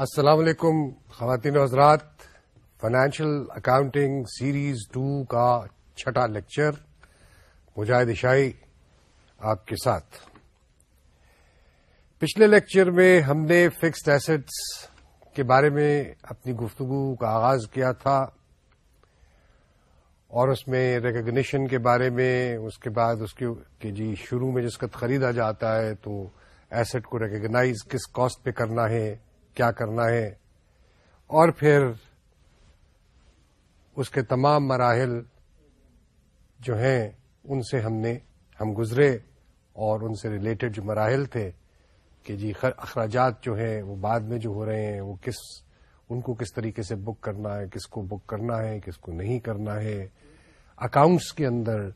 السلام علیکم خواتین و حضرات فائنینشیل اکاؤنٹنگ سیریز ٹو کا چھٹا لیکچر مجاہد شاہی آپ کے ساتھ پچھلے لیکچر میں ہم نے فکسڈ ایسٹس کے بارے میں اپنی گفتگو کا آغاز کیا تھا اور اس میں ریکگنیشن کے بارے میں اس کے بعد اس کے جی شروع میں جس کا خریدا جاتا ہے تو ایسٹ کو ریکگنائز کس کاسٹ پہ کرنا ہے کیا کرنا ہے اور پھر اس کے تمام مراحل جو ہیں ان سے ہم نے ہم گزرے اور ان سے ریلیٹڈ جو مراحل تھے کہ جی اخراجات جو ہیں وہ بعد میں جو ہو رہے ہیں وہ کس ان کو کس طریقے سے بک کرنا ہے کس کو بک کرنا ہے کس کو نہیں کرنا ہے اکاؤنٹس کے اندر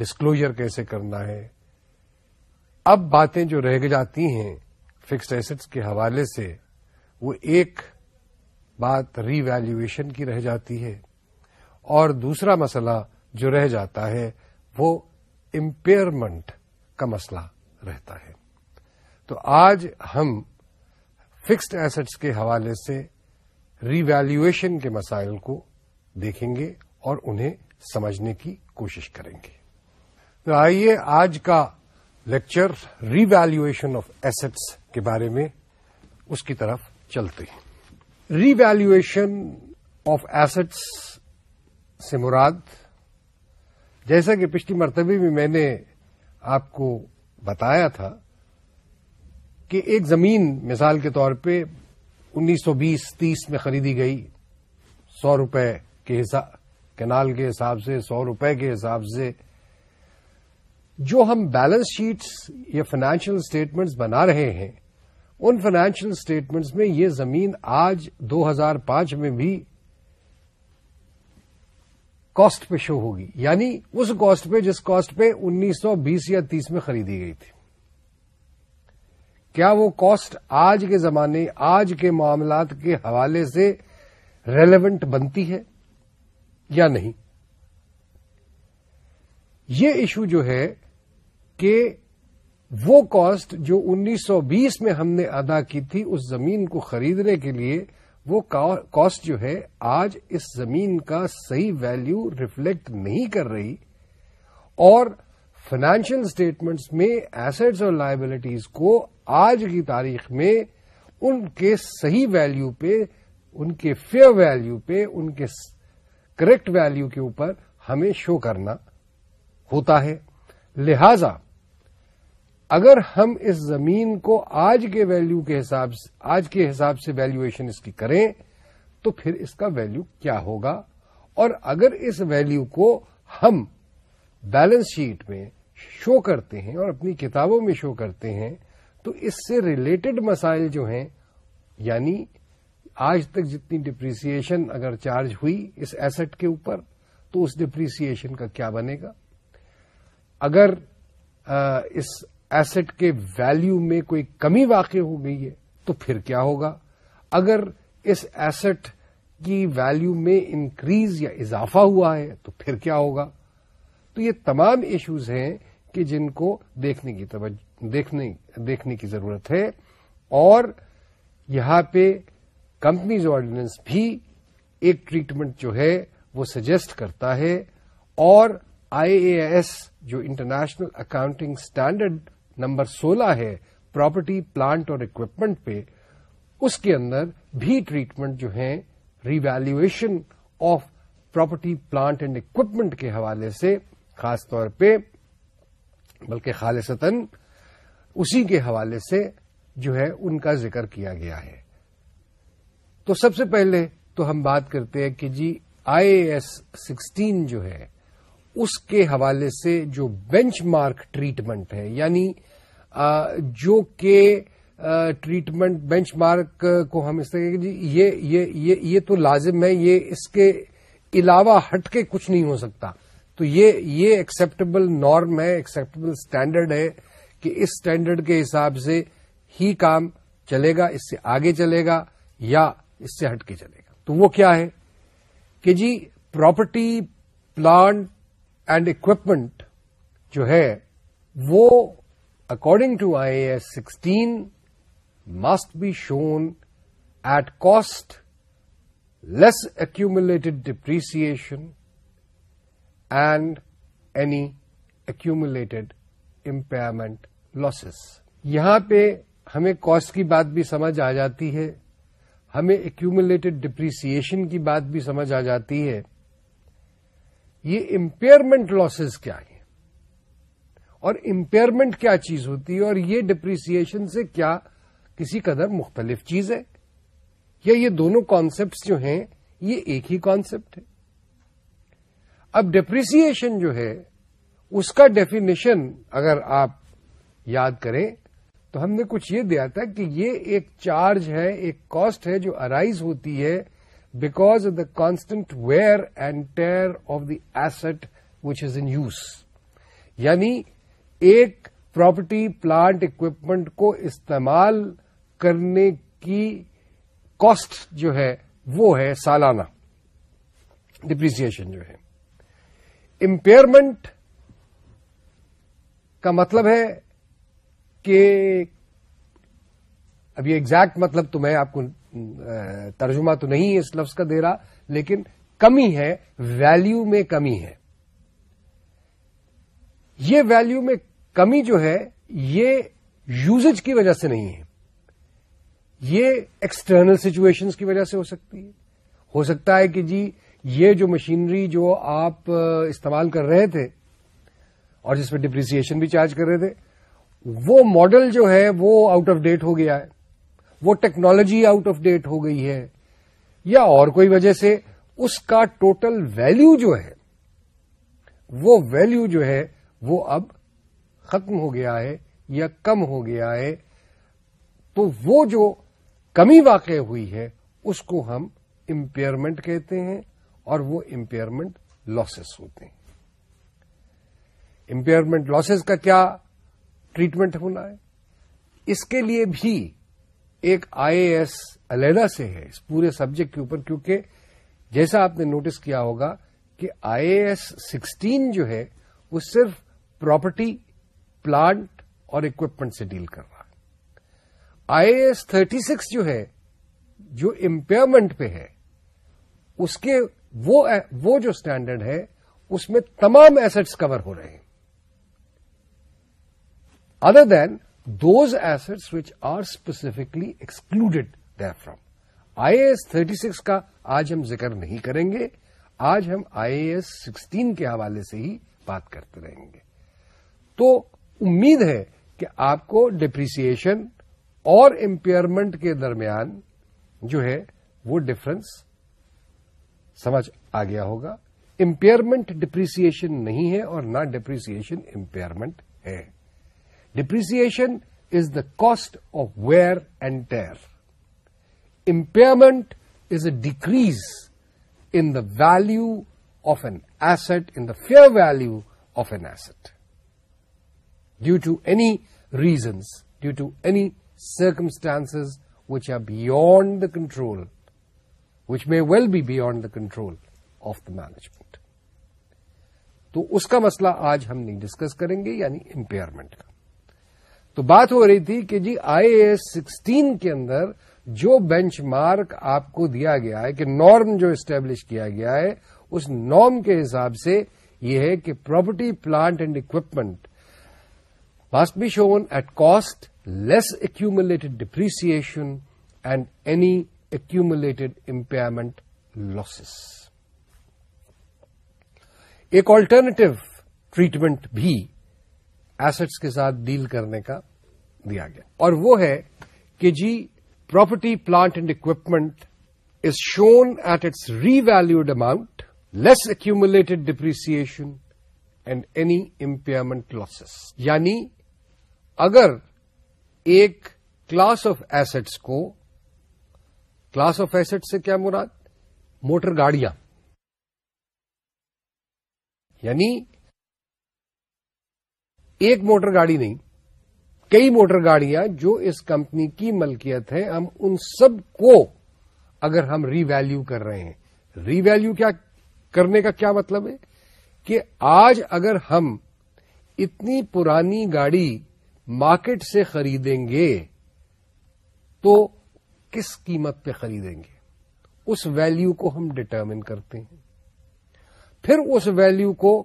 ڈسکلوجر کیسے کرنا ہے اب باتیں جو رہ جاتی ہیں فکسڈ ایسٹس کے حوالے سے وہ ایک بات ری ویلیویشن کی رہ جاتی ہے اور دوسرا مسئلہ جو رہ جاتا ہے وہ امپیئرمنٹ کا مسئلہ رہتا ہے تو آج ہم فکسڈ ایسٹس کے حوالے سے ری ویلیویشن کے مسائل کو دیکھیں گے اور انہیں سمجھنے کی کوشش کریں گے تو آئیے آج کا lecture revaluation of assets کے بارے میں اس کی طرف چلتے ہیں ری ویلویشن آف ایسٹس سے مراد جیسا کہ پچھلی مرتبہ میں نے آپ کو بتایا تھا کہ ایک زمین مثال کے طور پہ انیس سو بیس تیس میں خریدی گئی سو روپے کے حساب کینال کے حساب سے سو روپے کے حساب سے جو ہم بیلنس شیٹس یا فائنینشیل اسٹیٹمنٹس بنا رہے ہیں ان فائنینشیل اسٹیٹمنٹس میں یہ زمین آج دو ہزار پانچ میں بھی کاسٹ پہ شو ہوگی یعنی اس کاسٹ پہ جس کاسٹ پہ انیس سو بیس یا تیس میں خریدی گئی تھی کیا وہ کاسٹ آج کے زمانے آج کے معاملات کے حوالے سے ریلیونٹ بنتی ہے یا نہیں یہ ایشو جو ہے کہ وہ کاسٹ جو انیس سو بیس میں ہم نے ادا کی تھی اس زمین کو خریدنے کے لیے وہ کاسٹ جو ہے آج اس زمین کا صحیح ویلیو ریفلیکٹ نہیں کر رہی اور فائنانشیل اسٹیٹمنٹس میں ایسٹس اور لائبلٹیز کو آج کی تاریخ میں ان کے صحیح ویلیو پہ ان کے فیئر ویلیو پہ ان کے کریکٹ ویلیو کے اوپر ہمیں شو کرنا ہوتا ہے لہذا اگر ہم اس زمین کو آج کے کے حساب سے آج کے حساب سے ویلویشن اس کی کریں تو پھر اس کا ویلو کیا ہوگا اور اگر اس ویلو کو ہم بیلنس شیٹ میں شو کرتے ہیں اور اپنی کتابوں میں شو کرتے ہیں تو اس سے ریلیٹڈ مسائل جو ہیں یعنی آج تک جتنی ڈپریسن اگر چارج ہوئی اس ایسٹ کے اوپر تو اس ڈپریسیشن کا کیا بنے گا اگر اس ایسٹ کے ویلیو میں کوئی کمی واقع ہو گئی ہے تو پھر کیا ہوگا اگر اس ایسٹ کی ویلیو میں انکریز یا اضافہ ہوا ہے تو پھر کیا ہوگا تو یہ تمام ایشوز ہیں کہ جن کو دیکھنے کی توجہ دیکھنے, دیکھنے کی ضرورت ہے اور یہاں پہ کمپنیز آرڈیننس بھی ایک ٹریٹمنٹ جو ہے وہ سجیسٹ کرتا ہے اور آئی اے ایس جو انٹرنیشنل اکاؤنٹنگ اسٹینڈرڈ نمبر سولہ ہے پراپرٹی پلانٹ اور اکوپمنٹ پہ اس کے اندر بھی ٹریٹمنٹ جو ہے revaluation of property plant and equipment کے حوالے سے خاص طور پہ بلکہ خالصتاً اسی کے حوالے سے جو ہے ان کا ذکر کیا گیا ہے تو سب سے پہلے تو ہم بات کرتے ہیں کہ جی آئی ایس سکسٹین جو ہے اس کے حوالے سے جو بینچ مارک ٹریٹمنٹ ہے یعنی جو کہ ٹریٹمنٹ بینچ مارک کو ہم اس طرح جی یہ یہ, یہ, تو لازم ہے یہ اس کے علاوہ ہٹ کے کچھ نہیں ہو سکتا تو یہ ایکسپٹیبل نارم ہے ایکسپٹیبل اسٹینڈرڈ ہے کہ اس سٹینڈرڈ کے حساب سے ہی کام چلے گا اس سے آگے چلے گا یا اس سے ہٹ کے چلے گا تو وہ کیا ہے کہ جی پراپرٹی پلانٹ اینڈ اکوپمنٹ جو ہے وہ according to I S sixteen must be shown at cost less accumulated depreciation and any accumulated impairment losses یہاں پہ ہمیں کاسٹ کی بات بھی سمجھ آ جاتی ہے ہمیں ایکوملیٹڈ ڈپریسیشن کی بات بھی سمجھ آ جاتی ہے یہ امپیئرمنٹ لاسز کیا ہیں اور امپیئرمنٹ کیا چیز ہوتی ہے اور یہ ڈپریسن سے کیا کسی قدر مختلف چیز ہے یا یہ دونوں کانسیپٹس جو ہیں یہ ایک ہی کانسیپٹ ہے اب ڈپریسن جو ہے اس کا ڈیفینیشن اگر آپ یاد کریں تو ہم نے کچھ یہ دیا تھا کہ یہ ایک چارج ہے ایک کاسٹ ہے جو ارائیز ہوتی ہے because the constant wear and tear of the asset which is in use یعنی ایک پراپرٹی پلانٹ اکوپمنٹ کو استعمال کرنے کی کاسٹ جو ہے وہ ہے سالانہ ڈپریسن جو ہے امپیئرمنٹ کا مطلب ہے کہ ابھی ایگزیکٹ مطلب تو میں آپ کو ترجمہ تو نہیں ہے اس لفظ کا دے رہا لیکن کمی ہے ویلیو میں کمی ہے یہ ویلیو میں کمی جو ہے یہ یوزج کی وجہ سے نہیں ہے یہ ایکسٹرنل سچویشن کی وجہ سے ہو سکتی ہے ہو سکتا ہے کہ جی یہ جو مشینری جو آپ استعمال کر رہے تھے اور جس پہ ڈپریسیشن بھی چارج کر رہے تھے وہ ماڈل جو ہے وہ آؤٹ آف ڈیٹ ہو گیا ہے وہ ٹیکنالوجی آؤٹ آف ڈیٹ ہو گئی ہے یا اور کوئی وجہ سے اس کا ٹوٹل ویلو جو ہے وہ ویلو جو ہے وہ اب ختم ہو گیا ہے یا کم ہو گیا ہے تو وہ جو کمی واقع ہوئی ہے اس کو ہم امپیئرمنٹ کہتے ہیں اور وہ امپیئرمنٹ لاسز ہوتے ہیں امپیئرمنٹ لاسز کا کیا ٹریٹمنٹ ہونا ہے اس کے لیے بھی ایک آئی اے علیحدہ سے ہے اس پورے سبجیکٹ کے اوپر کیونکہ جیسا آپ نے نوٹس کیا ہوگا کہ آئی اے سکسٹین جو ہے وہ صرف پراپرٹی پلانٹ اور اکوپمنٹ سے ڈیل کر رہا ہے آئی اے تھرٹی سکس جو ہے جو امپیئرمنٹ پہ ہے اس کے وہ, وہ جو اسٹینڈرڈ ہے اس میں تمام ایسٹس کور ہو رہے ہیں other than those assets which are specifically excluded there IAS I A thirty six کا آج ہم ذکر نہیں کریں گے آج ہم آئی اے سکسٹین کے حوالے سے ہی بات کرتے رہیں گے تو امید ہے کہ آپ کو ڈپریسن اور امپیئرمنٹ کے درمیان جو ہے وہ ڈفرنس سمجھ آ گیا ہوگا امپیئرمنٹ ڈپریسن نہیں ہے اور نہ ڈپریسیشن امپیئرمنٹ ہے depreciation is the cost of wear and tear impairment is a decrease in the value of an asset in the fair value of an asset due to any reasons due to any circumstances which are beyond the control which may well be beyond the control of the management تو اس کا مسئلہ آج ہم نہیں discuss کریں گے یعنی امپیئرمنٹ کا تو بات ہو رہی تھی کہ جی آئی اے سکسٹین کے اندر جو بینچ مارک آپ کو دیا گیا ہے کہ نارم جو اسٹیبلش کیا گیا ہے اس نارم کے حساب سے یہ ہے کہ property plant and equipment must be shown at cost less acted depreciation and any acted impairment losses ایک آلٹرنیٹو ٹریٹمنٹ بھی ایسٹس کے ساتھ ڈیل کرنے کا دیا گیا اور وہ ہے کہ جی property plant and equipment is shown at its revalued amount less acted depreciation and any impairment losses یعنی اگر ایک کلاس آف ایسٹس کو کلاس آف ایسٹ سے کیا مراد موٹر گاڑیاں یعنی ایک موٹر گاڑی نہیں کئی موٹر گاڑیاں جو اس کمپنی کی ملکیت ہے ہم ان سب کو اگر ہم ری ویلو کر رہے ہیں ری ویلو کیا کرنے کا کیا مطلب ہے کہ آج اگر ہم اتنی پرانی گاڑی مارکیٹ سے خریدیں گے تو کس قیمت پہ خریدیں گے اس ویلو کو ہم ڈٹرمن کرتے ہیں پھر اس ویلو کو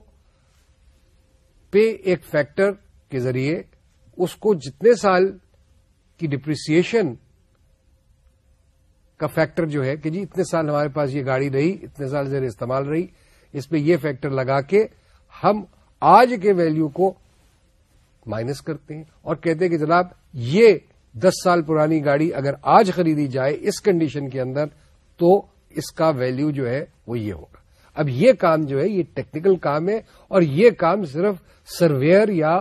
پہ ایک فیکٹر کے ذریعے اس کو جتنے سال کی ڈپریسیشن کا فیکٹر جو ہے کہ جی اتنے سال ہمارے پاس یہ گاڑی رہی اتنے سال زیر استعمال رہی اس پہ یہ فیکٹر لگا کے ہم آج کے ویلو کو مائنس کرتے ہیں اور کہتے ہیں کہ جناب یہ دس سال پرانی گاڑی اگر آج خریدی جائے اس کنڈیشن کے اندر تو اس کا ویلو جو ہے وہ یہ ہوگا اب یہ کام جو ہے یہ ٹیکنیکل کام ہے اور یہ کام صرف سرویئر یا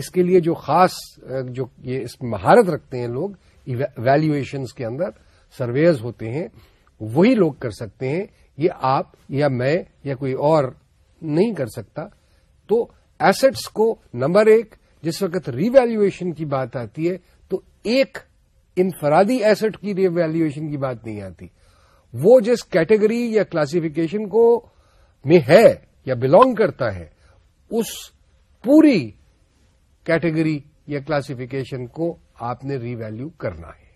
اس کے لیے جو خاص جو یہ اس مہارت رکھتے ہیں لوگ ویلویشنس کے اندر سرویئرز ہوتے ہیں وہی لوگ کر سکتے ہیں یہ آپ یا میں یا کوئی اور نہیں کر سکتا تو ایسٹس کو نمبر ایک جس وقت ری ویلیویشن کی بات آتی ہے تو ایک انفرادی ایسٹ کی ری ویلیویشن کی بات نہیں آتی وہ جس کیٹیگری یا کلاسیفیکیشن کو میں ہے یا بلونگ کرتا ہے اس پوری کیٹیگری یا کلاسفیکیشن کو آپ نے ری ویلو کرنا ہے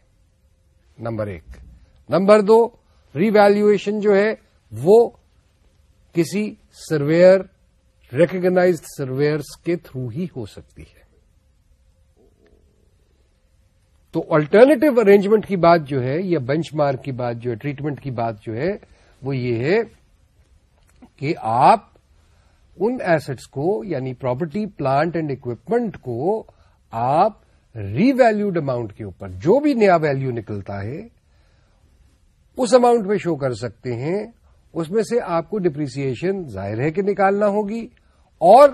نمبر ایک نمبر دو ری ویلویشن جو ہے وہ کسی سرویئر ریکگناز سرویئر کے تھرو ہی ہو سکتی ہے تو الٹرنیٹو ارینجمنٹ کی بات جو ہے یا بینچ مارک کی بات جو ہے ٹریٹمنٹ کی بات جو ہے وہ یہ ہے کہ آپ ان ایسٹس کو یعنی پراپرٹی پلانٹ اینڈ اکوپمنٹ کو آپ ری ویلوڈ اماؤنٹ کے اوپر جو بھی نیا ویلو نکلتا ہے اس اماؤنٹ میں شو کر سکتے ہیں اس میں سے آپ کو ڈپریسن ظاہر ہے کہ نکالنا ہوگی اور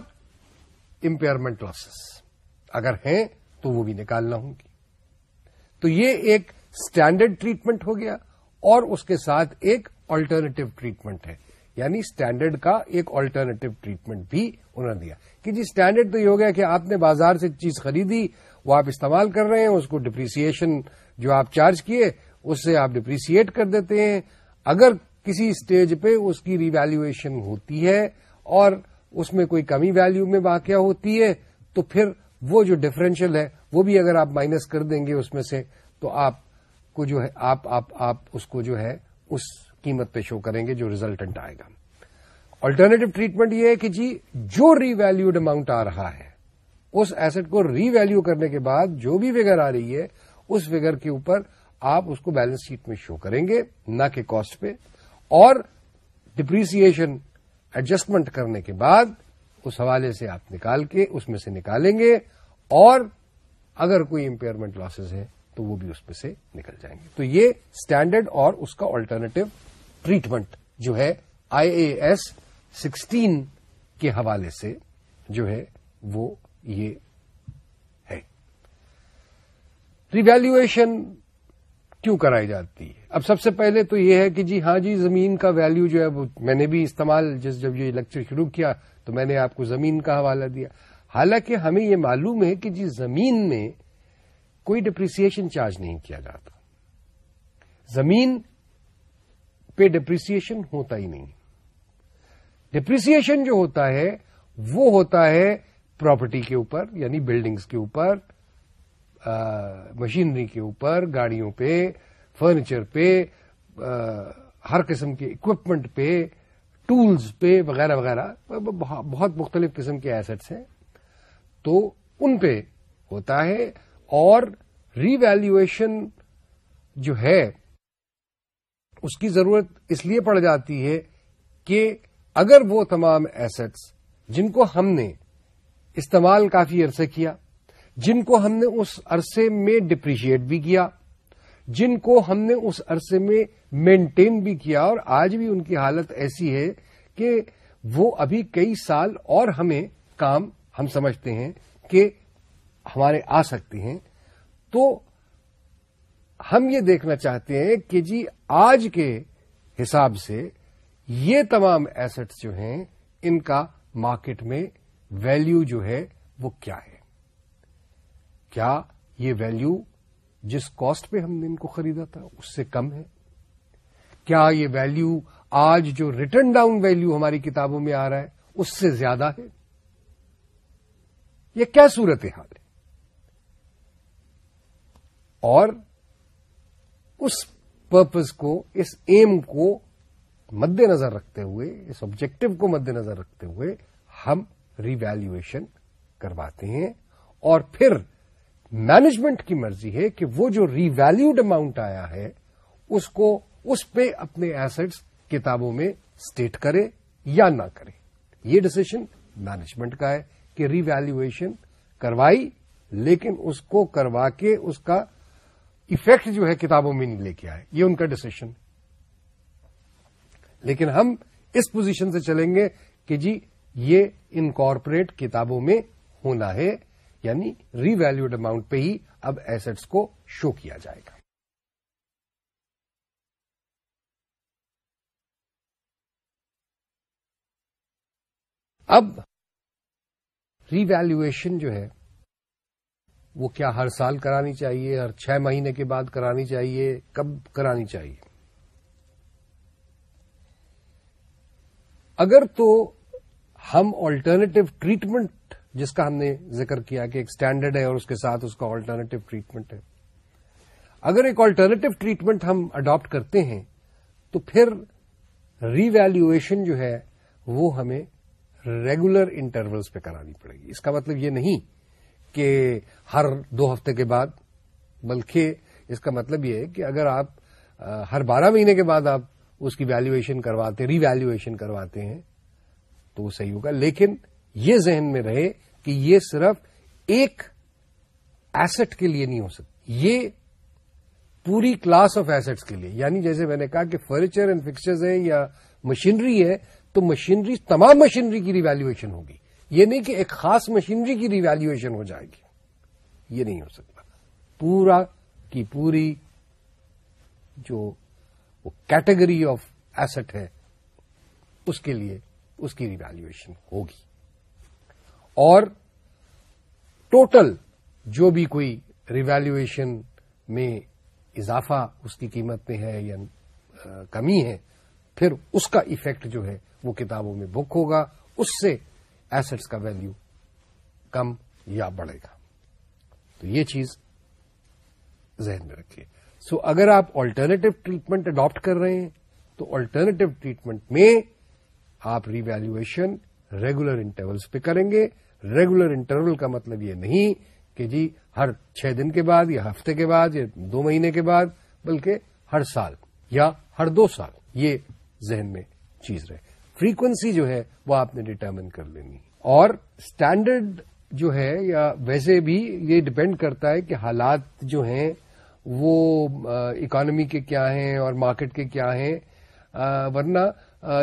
امپیئرمنٹ لاسز اگر ہیں تو وہ بھی نکالنا ہوگی تو یہ ایک اسٹینڈرڈ ٹریٹمنٹ ہو گیا اور اس کے ساتھ ایک آلٹرنیٹو ٹریٹمنٹ ہے یعنی اسٹینڈرڈ کا ایک آلٹرنیٹو ٹریٹمنٹ بھی انہوں نے دیا کہ جی اسٹینڈرڈ تو یہ ہو گیا کہ آپ نے بازار سے چیز خریدی وہ آپ استعمال کر رہے ہیں اس کو ڈپریسیشن جو آپ چارج کیے اس سے آپ ڈپریسیٹ کر دیتے ہیں اگر کسی اسٹیج پہ اس کی ریویلویشن ہوتی ہے اور اس میں کوئی کمی ویلو میں واقع ہوتی ہے تو پھر وہ جو ڈفرینشیل ہے وہ بھی اگر آپ مائنس کر دیں گے اس میں سے تو آپ کو جو ہے آپ, آپ, آپ اس کو جو ہے اس قیمت پہ شو کریں گے جو ریزلٹنٹ آئے گا آلٹرنیٹو ٹریٹمنٹ یہ ہے کہ جی جو ری ویلوڈ اماؤنٹ آ رہا ہے اس ایسٹ کو ری ویلو کرنے کے بعد جو بھی فگر آ رہی ہے اس فگر کے اوپر آپ اس کو بیلنس شیٹ میں شو کریں گے نہ کہ کاسٹ پہ اور ڈپریسن ایڈجسٹمنٹ کرنے کے بعد اس حوالے سے آپ نکال کے اس میں سے نکالیں گے اور اگر کوئی امپیئرمنٹ لاسز ہیں تو وہ بھی اس میں سے نکل جائیں گے تو یہ اسٹینڈرڈ اور اس کا آلٹرنیٹو ٹریٹمنٹ جو ہے آئی اے ایس سکسٹین کے حوالے سے جو ہے وہ یہ ہے ریویلویشن کیوں کرائی جاتی ہے اب سب سے پہلے تو یہ ہے کہ جی ہاں جی زمین کا ویلو جو ہے وہ میں نے بھی استعمال جس جب یہ لیکچر شروع کیا تو میں نے آپ کو زمین کا حوالہ دیا حالانکہ ہمیں یہ معلوم ہے کہ جی زمین میں کوئی ڈپریسن چارج نہیں کیا جاتا زمین پہ ڈپریسن ہوتا ہی نہیں ڈپریسن جو ہوتا ہے وہ ہوتا ہے پراپرٹی کے اوپر یعنی بلڈنگس کے اوپر مشینری کے اوپر گاڑیوں پہ فرنیچر پہ ہر قسم کے اکوپمنٹ پہ ٹولز پہ وغیرہ وغیرہ بہت مختلف قسم کے ایسٹس ہیں تو ان پہ ہوتا ہے اور ری ویلویشن جو ہے اس کی ضرورت اس لیے پڑ جاتی ہے کہ اگر وہ تمام ایسٹس جن کو ہم نے استعمال کافی عرصے کیا جن کو ہم نے اس عرصے میں ڈپریشیٹ بھی کیا جن کو ہم نے اس عرصے میں مینٹین بھی کیا اور آج بھی ان کی حالت ایسی ہے کہ وہ ابھی کئی سال اور ہمیں کام ہم سمجھتے ہیں کہ ہمارے آ سکتی ہیں تو ہم یہ دیکھنا چاہتے ہیں کہ جی آج کے حساب سے یہ تمام ایسٹس جو ہیں ان کا مارکیٹ میں ویلیو جو ہے وہ کیا ہے کیا یہ ویلیو جس کاسٹ پہ ہم نے ان کو خریدا تھا اس سے کم ہے کیا یہ ویلیو آج جو ریٹرن ڈاؤن ویلیو ہماری کتابوں میں آ رہا ہے اس سے زیادہ ہے یہ کیا صورت حال ہے اور اس پرپز کو اس ایم کو مد نظر رکھتے ہوئے اس آبجیکٹو کو مد نظر رکھتے ہوئے ہم ریویلویشن کرواتے ہیں اور پھر مینجمنٹ کی مرضی ہے کہ وہ جو ری ویلوڈ اماؤنٹ آیا ہے اس کو اس پہ اپنے ایسٹس کتابوں میں اسٹیٹ کرے یا نہ کرے یہ ڈسیشن مینجمنٹ کا ہے کہ ریویلویشن کروائی لیکن اس کو کروا کے اس کا افیکٹ جو ہے کتابوں میں نہیں لے کے آئے یہ ان کا ڈسیشن لیکن ہم اس پوزیشن سے چلیں گے کہ جی یہ انکارپوریٹ کتابوں میں ہونا ہے یعنی ری ویلوڈ اماؤنٹ پہ ہی اب ایسٹس کو شو کیا جائے گا اب ری ویلویشن جو ہے وہ کیا ہر سال کرانی چاہیے ہر چھ مہینے کے بعد کرانی چاہیے کب کرانی چاہیے اگر تو ہم آلٹرنیٹو ٹریٹمنٹ جس کا ہم نے ذکر کیا کہ ایک اسٹینڈرڈ ہے اور اس کے ساتھ اس کا آلٹرنیٹو ٹریٹمنٹ ہے اگر ایک آلٹرنیٹو ٹریٹمنٹ ہم اڈاپٹ کرتے ہیں تو پھر ری ویلویشن جو ہے وہ ہمیں ریگولر انٹرولس پہ کرانی پڑے گی اس کا مطلب یہ نہیں کہ ہر دو ہفتے کے بعد بلکہ اس کا مطلب یہ ہے کہ اگر آپ ہر بارہ مہینے کے بعد آپ اس کی ویلویشن کرواتے ری ویلیویشن کرواتے ہیں تو وہ صحیح ہوگا لیکن یہ ذہن میں رہے کہ یہ صرف ایک ایسٹ کے لیے نہیں ہو سکتا یہ پوری کلاس آف ایسٹس کے لیے یعنی جیسے میں نے کہا کہ فرنیچر اینڈ فکسچرز ہیں یا مشینری ہے تو مشینری تمام مشینری کی ریویلویشن ہوگی یہ نہیں کہ ایک خاص مشینری کی ریویلویشن ہو جائے گی یہ نہیں ہو سکتا پورا کی پوری جو کیٹیگری آف ایسٹ ہے اس کے لیے اس کی ریویلویشن ہوگی اور ٹوٹل جو بھی کوئی ریویلویشن میں اضافہ اس کی قیمت میں ہے یا کمی ہے پھر اس کا ایفیکٹ جو ہے وہ کتابوں میں بک ہوگا اس سے ایسٹس کا ویلو کم یا بڑھے گا تو یہ چیز ذہن میں رکھیے سو so, اگر آپ آلٹرنیٹو ٹریٹمنٹ اڈاپٹ کر رہے ہیں تو آلٹرنیٹو ٹریٹمنٹ میں آپ ریویلویشن ریگولر انٹرولس پہ کریں گے ریگولر انٹرول کا مطلب یہ نہیں کہ جی ہر چھ دن کے بعد یا ہفتے کے بعد یا دو مہینے کے بعد بلکہ ہر سال یا ہر دو سال یہ ذہن میں چیز رہے فریکوینسی جو ہے وہ آپ نے ڈیٹرمن کر لینی اور اسٹینڈرڈ جو ہے یا ویسے بھی یہ ڈپینڈ کرتا ہے کہ حالات جو ہیں وہ اکانومی کے کیا ہیں اور مارکیٹ کے کیا ہیں ورنہ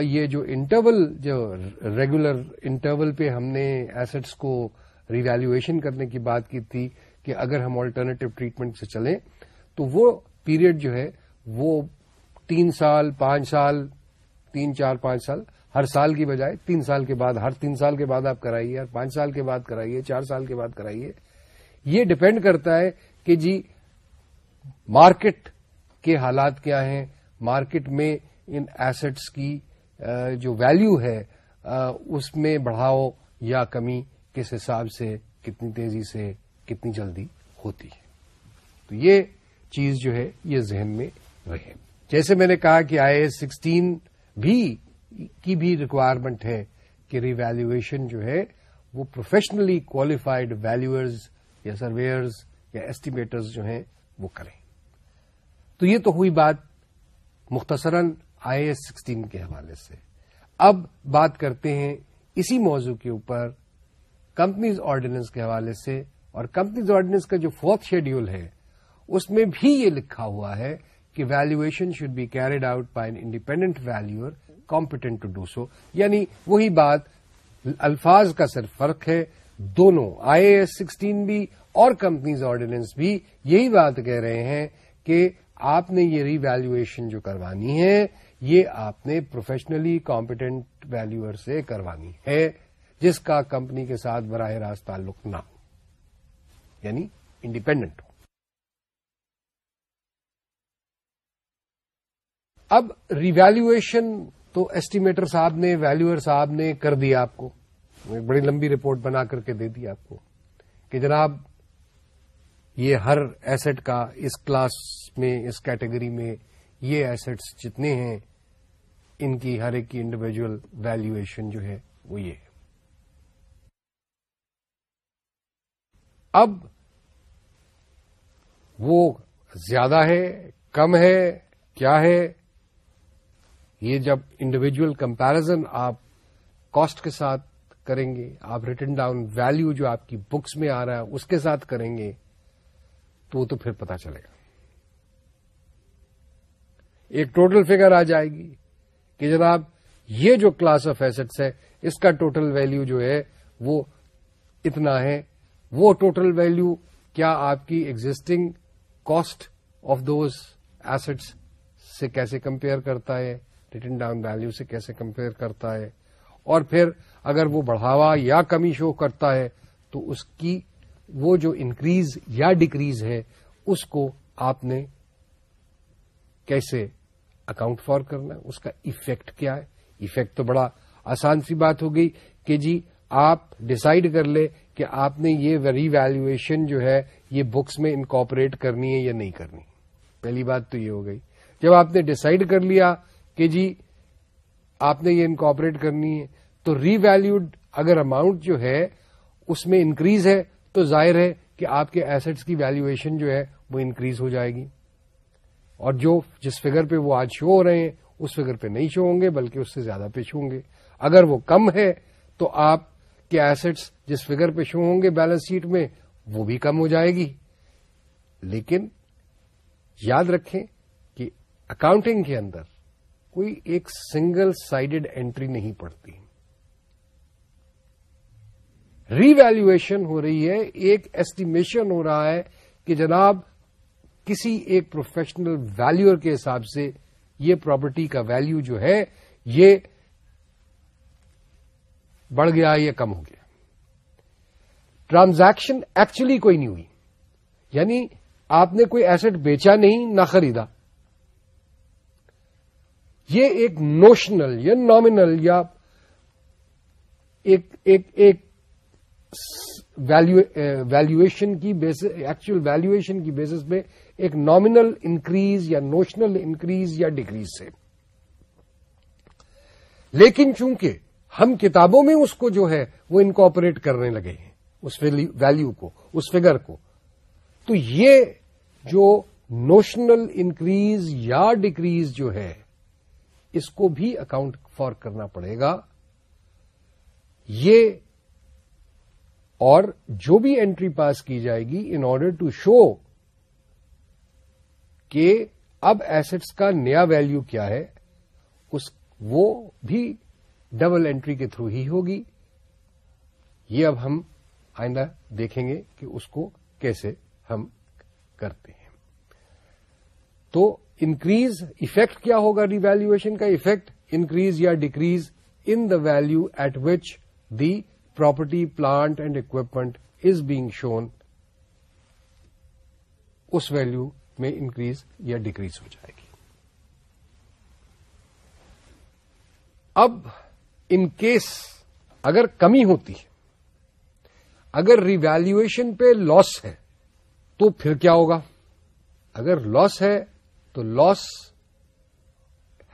یہ جو انٹرول جو ریگولر انٹرول پہ ہم نے ایسٹس کو ریویلویشن کرنے کی بات کی تھی کہ اگر ہم آلٹرنیٹو ٹریٹمنٹ سے چلیں تو وہ پیریڈ جو ہے وہ تین سال پانچ سال تین چار پانچ سال ہر سال کی بجائے تین سال کے بعد ہر تین سال کے بعد آپ کرائیے ہر پانچ سال کے بعد کرائیے چار سال کے بعد کرائیے یہ ڈپینڈ کرتا ہے کہ جی مارکیٹ کے حالات کیا ہیں مارکیٹ میں ان ایسٹس کی جو ویلیو ہے اس میں بڑھاؤ یا کمی کس حساب سے کتنی تیزی سے کتنی جلدی ہوتی ہے تو یہ چیز جو ہے یہ ذہن میں رہے جیسے میں نے کہا کہ آئی ایس سکسٹین بھی کی بھی ریکوائرمنٹ ہے کہ ری ویلویشن جو ہے وہ پروفیشنلی کوالیفائڈ ویلوئرز یا سرویئرز یا ایسٹیمیٹرز جو ہیں وہ کریں تو یہ تو ہوئی بات مختصراً آئی ایس سکسٹین کے حوالے سے اب بات کرتے ہیں اسی موضوع کے اوپر کمپنیز آرڈیننس کے حوالے سے اور کمپنیز آرڈیننس کا جو فورتھ شیڈیول ہے اس میں بھی یہ لکھا ہوا ہے کہ valuation should be carried out by an independent valuer competent to do so یعنی وہی بات الفاظ کا صرف فرق ہے دونوں آئی اے ایس سکسٹین بھی اور کمپنیز آرڈیننس بھی یہی بات کہہ رہے ہیں کہ آپ نے یہ ریویلویشن جو کروانی ہے یہ آپ نے پروفیشنلی کمپیٹنٹ ویل سے کروانی ہے جس کا کمپنی کے ساتھ براہ راست تعلق نہ ہو یعنی انڈیپینڈنٹ ہو اب ریویلویشن تو ایسٹیمیٹر صاحب نے ویلوئر صاحب نے کر دیا آپ کو ایک بڑی لمبی رپورٹ بنا کر کے دے دی آپ کو کہ جناب یہ ہر ایسٹ کا اس کلاس میں اس کیٹیگری میں یہ ایسٹس جتنے ہیں ان کی ہر ایک کی انڈیویجل ویلویشن جو ہے وہ یہ ہے اب وہ زیادہ ہے کم ہے کیا ہے یہ جب انڈیویجل کمپیرزن آپ کاسٹ کے ساتھ کریں گے آپ ریٹن ڈاؤن ویلو جو آپ کی بکس میں آ رہا ہے اس کے ساتھ کریں گے تو تو پھر پتا چلے گا ایک ٹوٹل فگر آ جائے گی کہ جناب یہ جو کلاس آف ایسٹس ہے اس کا ٹوٹل ویلو جو ہے وہ اتنا ہے وہ ٹوٹل ویلو کیا آپ کی existing cost of those assets سے کیسے کمپیئر کرتا ہے ریٹن ڈاؤن ویلو سے کیسے کمپیئر کرتا ہے اور پھر اگر وہ بڑھاوا یا کمی شو کرتا ہے تو اس کی وہ جو انکریز یا ڈیکریز ہے اس کو آپ نے کیسے اکاؤنٹ فار کرنا ہے اس کا ایفیکٹ کیا ہے ایفیکٹ تو بڑا آسان سی بات ہو گئی کہ جی آپ ڈسائڈ کر لے کہ آپ نے یہ ری ویلویشن جو ہے یہ بکس میں انکارپوریٹ کرنی ہے یا نہیں کرنی پہلی بات تو یہ ہو گئی جب آپ نے ڈسائڈ کر لیا کہ جی آپ نے یہ ان کرنی ہے تو ری ویلوڈ اگر اماؤنٹ جو ہے اس میں انکریز ہے تو ظاہر ہے کہ آپ کے ایسٹس کی ویلویشن جو ہے وہ انکریز ہو جائے گی اور جو جس فگر پہ وہ آج شو ہو رہے ہیں اس فگر پہ نہیں شو ہوں گے بلکہ اس سے زیادہ پہ گے اگر وہ کم ہے تو آپ کے ایسٹس جس فگر پہ شو ہوں گے بیلنس شیٹ میں وہ بھی کم ہو جائے گی لیکن یاد رکھیں کہ اکاؤنٹنگ کے اندر کوئی ایک سنگل سائڈڈ اینٹری نہیں پڑتی ری ویلویشن ہو رہی ہے ایک ایسٹیمیشن ہو رہا ہے کہ جناب کسی ایک پروفیشنل ویلوئر کے حساب سے یہ پراپرٹی کا ویلو جو ہے یہ بڑھ گیا یا کم ہو گیا ٹرانزیکشن ایکچولی کوئی نہیں ہوئی یعنی آپ نے کوئی ایسٹ بیچا نہیں نہ خریدا یہ ایک نوشنل یا نامنل یا ویلویشن کی ایکچوئل ویلویشن کی بیسس پہ ایک نامنل انکریز یا نوشنل انکریز یا ڈکریز سے لیکن چونکہ ہم کتابوں میں اس کو جو ہے وہ انکوپریٹ کرنے لگے ہیں اس ویلو کو اس فگر کو تو یہ جو نوشنل انکریز یا ڈکریز جو ہے اس کو بھی اکاؤنٹ فار کرنا پڑے گا یہ اور جو بھی اینٹری پاس کی جائے گی ان آرڈر ٹو شو کہ اب ایسٹس کا نیا ویلو کیا ہے اس وہ بھی ڈبل اینٹری کے تھرو ہی ہوگی یہ اب ہم آئندہ دیکھیں گے کہ اس کو کیسے ہم کرتے ہیں تو انکریز افیکٹ کیا ہوگا ریویلویشن کا افیکٹ انکریز یا decrease in the value at which the property plant and equipment is being shown us value میں انکریز یا ڈیکریز ہو جائے گی اب ان کیس اگر کمی ہوتی ہے اگر ریویلویشن پہ لاس ہے تو پھر کیا ہوگا اگر لاس ہے تو loss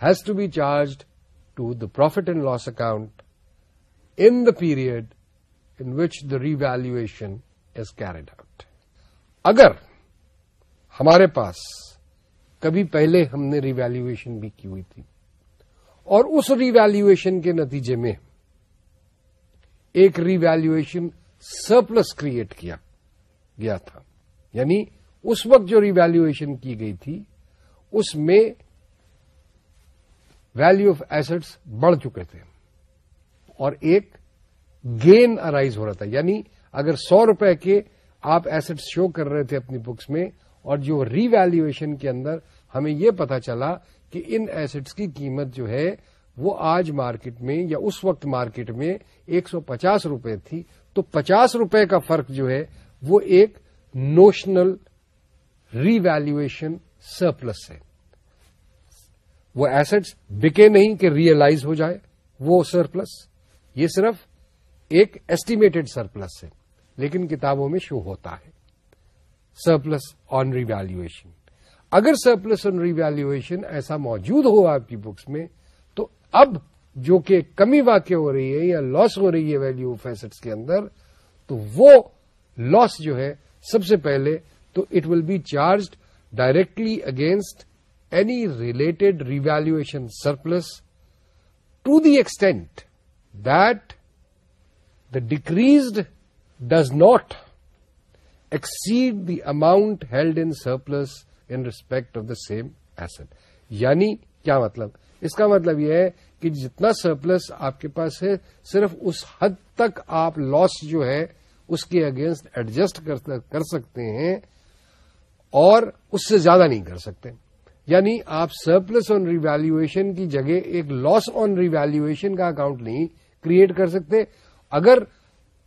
has to be charged to the profit and loss account in the period in which the revaluation is carried out اگر ہمارے پاس کبھی پہلے ہم نے ریویلویشن بھی کی ہوئی تھی اور اس ریویلویشن کے نتیجے میں ایک ریویلویشن ویلویشن سرپلس کریٹ کیا گیا تھا یعنی اس وقت جو ریویلویشن کی گئی تھی اس میں ویلو آف ایسٹس بڑھ چکے تھے اور ایک گین ارائیز ہو رہا تھا یعنی اگر سو روپے کے آپ ایسٹس شو کر رہے تھے اپنی بکس میں اور جو ری ویلویشن کے اندر ہمیں یہ پتا چلا کہ ان ایسٹس کی قیمت جو ہے وہ آج مارکیٹ میں یا اس وقت مارکیٹ میں ایک سو پچاس روپے تھی تو پچاس روپے کا فرق جو ہے وہ ایک نوشنل ری ویلویشن سرپلس ہے وہ ایسٹس بکے نہیں کہ ریئلائز ہو جائے وہ سرپلس یہ صرف ایک ایسٹیمیٹڈ سرپلس ہے لیکن کتابوں میں شو ہوتا ہے سرپلس آن ریویلویشن اگر سرپلس آن ریویلویشن ایسا موجود ہو آپ کی بکس میں تو اب جو کہ کمی واقع ہو رہی ہے یا لاس ہو رہی ہے ویلو آف ایسٹس کے اندر تو وہ لاس جو ہے سب سے پہلے تو it will be charged directly against any related revaluation surplus to the E extent that the decreased does not exceed the amount held in surplus in respect of the same asset یعنی کیا مطلب اس کا مطلب یہ ہے کہ جتنا surplus آپ کے پاس ہے صرف اس حد تک آپ لاس جو ہے اس کے اگینسٹ ایڈجسٹ کر سکتے ہیں اور اس سے زیادہ نہیں کر سکتے یعنی آپ سرپلس آن ریویلویشن کی جگہ ایک لاس آن ریویلویشن کا اکاؤنٹ نہیں کریٹ کر سکتے اگر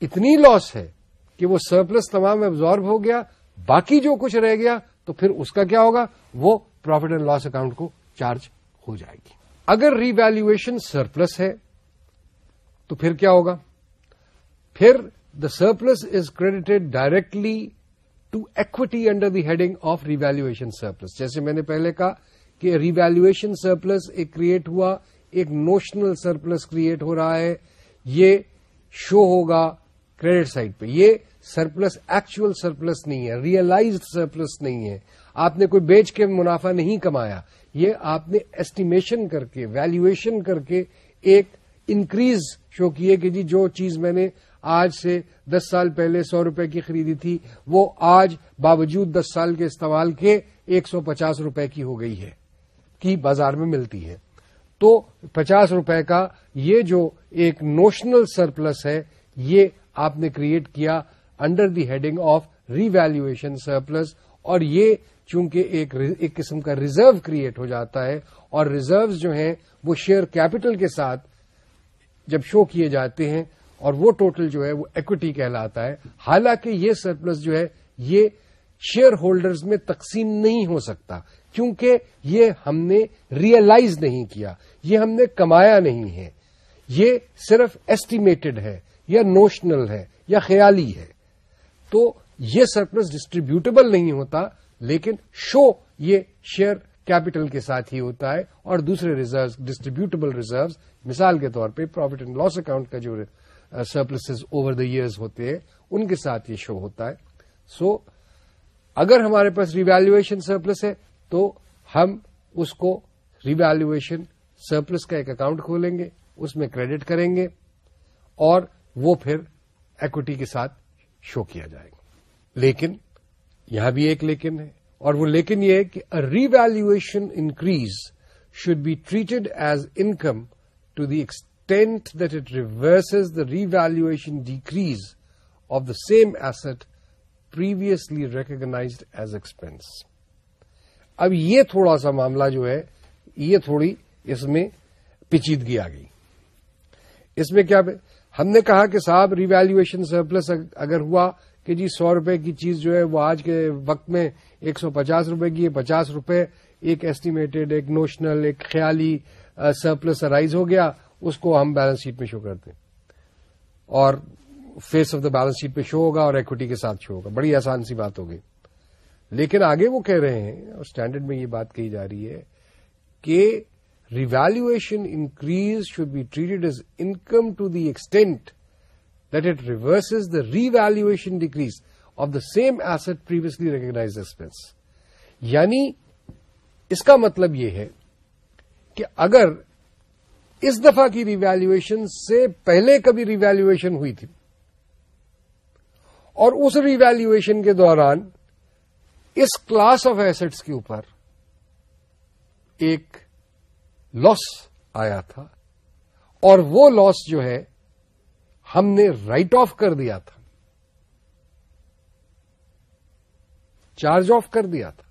اتنی لاس ہے کہ وہ سرپلس تمام ابزارب ہو گیا باقی جو کچھ رہ گیا تو پھر اس کا کیا ہوگا وہ پروفٹ اینڈ لاس اکاؤنٹ کو چارج ہو جائے گی اگر ریویلویشن سرپلس ہے تو پھر کیا ہوگا پھر the surplus is credited directly to equity under the heading of revaluation surplus جیسے میں نے پہلے کہا کہ ریویلویشن سرپلس ایک کریٹ ہوا ایک نوشنل سرپلس کریٹ ہو رہا ہے یہ شو ہوگا کریڈٹ سائڈ پہ یہ سرپلس ایکچوئل سرپلس نہیں ہے ریئلائز سرپلس نہیں ہے آپ نے کوئی بیچ کے منافع نہیں کمایا یہ آپ نے ایسٹیمیشن کر کے ویلویشن کر کے ایک انکریز شو کی ہے کہ جی جو چیز میں نے آج سے دس سال پہلے سو روپے کی خریدی تھی وہ آج باوجود دس سال کے استعمال کے ایک سو پچاس روپے کی ہو گئی ہے کی بازار میں ملتی ہے تو پچاس روپے کا یہ جو ایک نوشنل سرپلس ہے یہ آپ نے کریٹ کیا under the heading of revaluation surplus اور یہ چونکہ ایک ایک قسم کا ریزرو کریٹ ہو جاتا ہے اور ریزروز جو ہیں وہ شیئر کیپٹل کے ساتھ جب شو کیے جاتے ہیں اور وہ ٹوٹل جو ہے وہ ایکوٹی کہلاتا ہے حالانکہ یہ سرپلس جو ہے یہ شیئر ہولڈرز میں تقسیم نہیں ہو سکتا کیونکہ یہ ہم نے ریئلائز نہیں کیا یہ ہم نے کمایا نہیں ہے یہ صرف ایسٹیمیٹڈ ہے یا نوشنل ہے یا خیالی ہے تو یہ سرپلس ڈسٹریبیوٹیبل نہیں ہوتا لیکن شو یہ شیئر کیپٹل کے ساتھ ہی ہوتا ہے اور دوسرے ریزرو ڈسٹریبیوٹیبل ریزروز مثال کے طور پہ پروفٹ اینڈ لاس اکاؤنٹ کا جو سرپلس اوور دا ایئرز ہوتے ہیں ان کے ساتھ یہ شو ہوتا ہے سو so, اگر ہمارے پاس ریویلویشن سرپلس ہے تو ہم اس کو ریویلویشن سرپلس کا ایک اکاؤنٹ کھولیں گے اس میں کریڈٹ کریں گے اور وہ پھر ایکوٹی کے ساتھ شو کیا جائے گا لیکن یہاں بھی ایک لیکن ہے اور وہ لیکن یہ ہے کہ revaluation increase should be treated as income to the ext extent that it reverses the revaluation decrease of the same asset previously recognized as expense اب یہ تھوڑا سا معاملہ جو ہے یہ تھوڑی اس میں پیچیدگی آ گئی اس میں کیا ہم نے کہا کہ صاحب ریویلویشن سرپلس اگر ہوا کہ جی سو روپے کی چیز جو ہے وہ آج کے وقت میں ایک سو پچاس روپے کی پچاس روپے ایک ایسٹیمیٹڈ ایک نوشنل ایک خیالی سرپلس ارائز ہو گیا اس کو ہم بیلنس شیٹ میں شو کرتے ہیں اور face of the balance sheet پہ شو ہوگا اور ایکوٹی کے ساتھ شو ہوگا بڑی آسان سی بات ہوگی لیکن آگے وہ کہہ رہے ہیں اور اسٹینڈرڈ میں یہ بات کہی جا رہی ہے کہ revaluation increase should be treated as income to the extent that it reverses the the re decrease of the same asset previously recognised expense یعنی اس کا مطلب یہ ہے کہ اگر اس دفعہ کی ریویلویشن سے پہلے کبھی ریویلویشن ہوئی تھی اور اس ریویلویشن کے دوران اس کلاس آف ایسٹس کے اوپر ایک لاس آیا تھا اور وہ لاس جو ہے ہم نے رائٹ آف کر دیا تھا چارج آف کر دیا تھا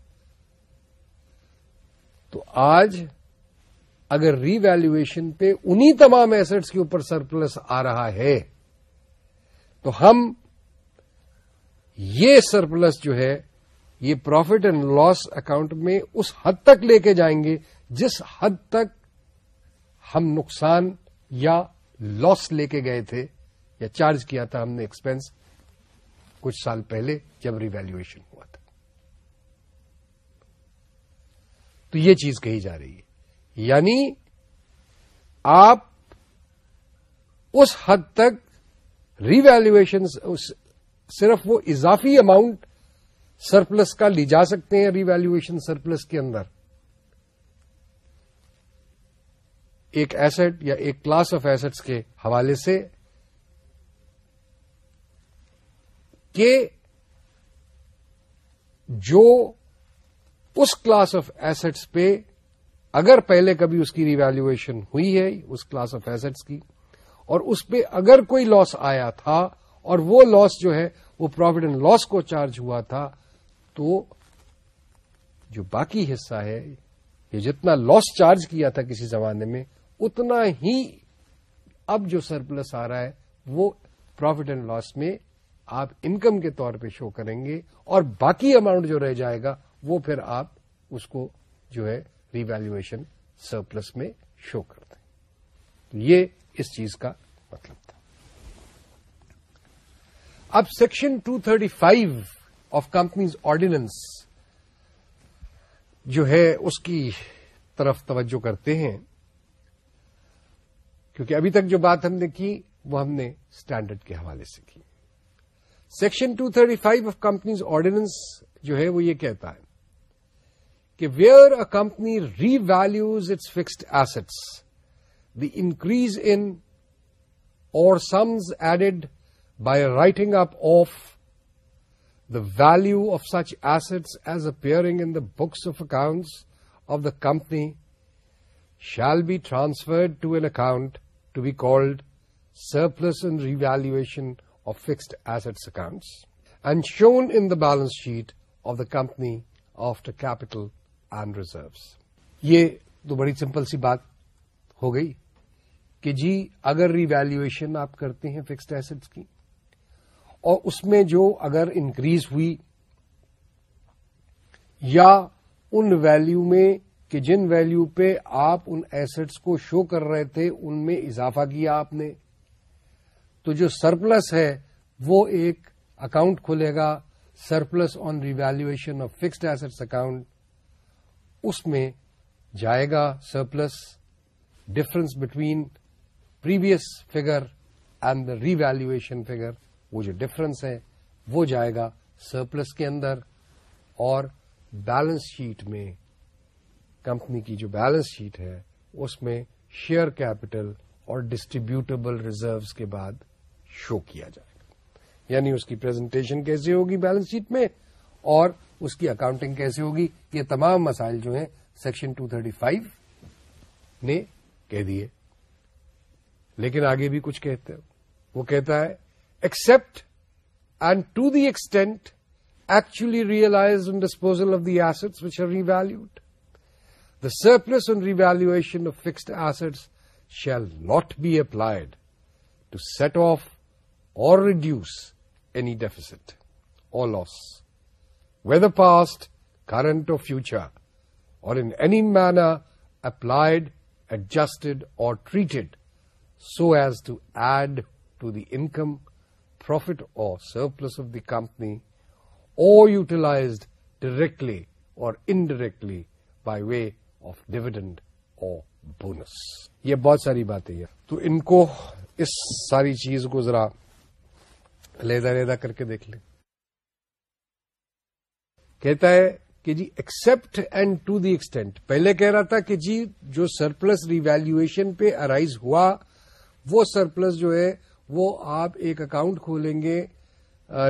تو آج اگر ری ویلویشن پہ انہی تمام ایسٹس کے اوپر سرپلس آ رہا ہے تو ہم یہ سرپلس جو ہے یہ پروفٹ اینڈ لاس اکاؤنٹ میں اس حد تک لے کے جائیں گے جس حد تک ہم نقصان یا لاس لے کے گئے تھے یا چارج کیا تھا ہم نے ایکسپینس کچھ سال پہلے جب ویلویشن ہوا تھا تو یہ چیز کہی جا رہی ہے یعنی آپ اس حد تک ری ویلویشن صرف وہ اضافی اماؤنٹ سرپلس کا لی جا سکتے ہیں ری ویلویشن سرپلس کے اندر ایک ایسٹ یا ایک کلاس آف ایسٹس کے حوالے سے کہ جو اس کلاس آف ایسٹس پہ اگر پہلے کبھی اس کی ریویلویشن ہوئی ہے اس کلاس آف ایسٹس کی اور اس پہ اگر کوئی لاس آیا تھا اور وہ لاس جو ہے وہ پروفٹ اینڈ لاس کو چارج ہوا تھا تو جو باقی حصہ ہے یہ جتنا لاس چارج کیا تھا کسی زمانے میں اتنا ہی اب جو سرپلس آ رہا ہے وہ پروفٹ اینڈ لاس میں آپ انکم کے طور پہ شو کریں گے اور باقی اماؤنٹ جو رہ جائے گا وہ پھر آپ اس کو جو ہے ریویلویشن سرپلس میں شو کرتے یہ اس چیز کا مطلب تھا اب section 235 thirty five of companies ordinance جو ہے اس کی طرف توجہ کرتے ہیں کیونکہ ابھی تک جو بات ہم نے کی وہ ہم نے اسٹینڈرڈ کے حوالے سے کی section 235 thirty five of companies ordinance جو ہے وہ یہ کہتا ہے where a company revalues its fixed assets, the increase in or sums added by writing up of the value of such assets as appearing in the books of accounts of the company shall be transferred to an account to be called surplus and revaluation of fixed assets accounts and shown in the balance sheet of the company after capital آن یہ تو بڑی simple سی بات ہو گئی کہ جی اگر ری valuation آپ کرتے ہیں فکسڈ ایسٹس کی اور اس میں جو اگر انکریز ہوئی یا ان ویلو میں کہ جن ویلو پہ آپ ان ایسٹس کو شو کر رہے تھے ان میں اضافہ کیا آپ نے تو جو سرپلس ہے وہ ایک اکاؤنٹ کھلے گا surplus on revaluation of fixed assets account اس میں جائے گا surplus difference between previous figure and revaluation figure وہ جو ڈفرنس ہے وہ جائے گا سرپلس کے اندر اور بیلنس شیٹ میں کمپنی کی جو بیلنس شیٹ ہے اس میں شیئر کیپٹل اور ڈسٹریبیوٹیبل ریزروس کے بعد شو کیا جائے گا یعنی اس کی پرزنٹیشن کیسے ہوگی بیلنس شیٹ میں اور اس کی اکاؤنٹنگ کیسے ہوگی یہ تمام مسائل جو ہیں سیکشن 235 نے کہہ دیے لیکن آگے بھی کچھ کہتے ہیں وہ کہتا ہے except and to the extent actually realise disposal of the assets which are revalued the surplus in revaluation of fixed assets shall not be applied to set off or reduce any deficit or loss whether past current or future or in any manner applied adjusted or treated so as to add to the income profit or surplus of the company or utilized directly or indirectly by way of dividend or bonus یہ بہت ساری باتیں ہیں تو ان کو اس ساری چیز کو ذرا علیحدہ علیحدہ کر کے دیکھ لیں کہتا ہے کہ جی except and to the extent پہلے کہہ رہا تھا کہ جی جو سرپلس ریویلویشن پہ ارائیز ہوا وہ سرپلس جو ہے وہ آپ ایک اکاؤنٹ کھولیں گے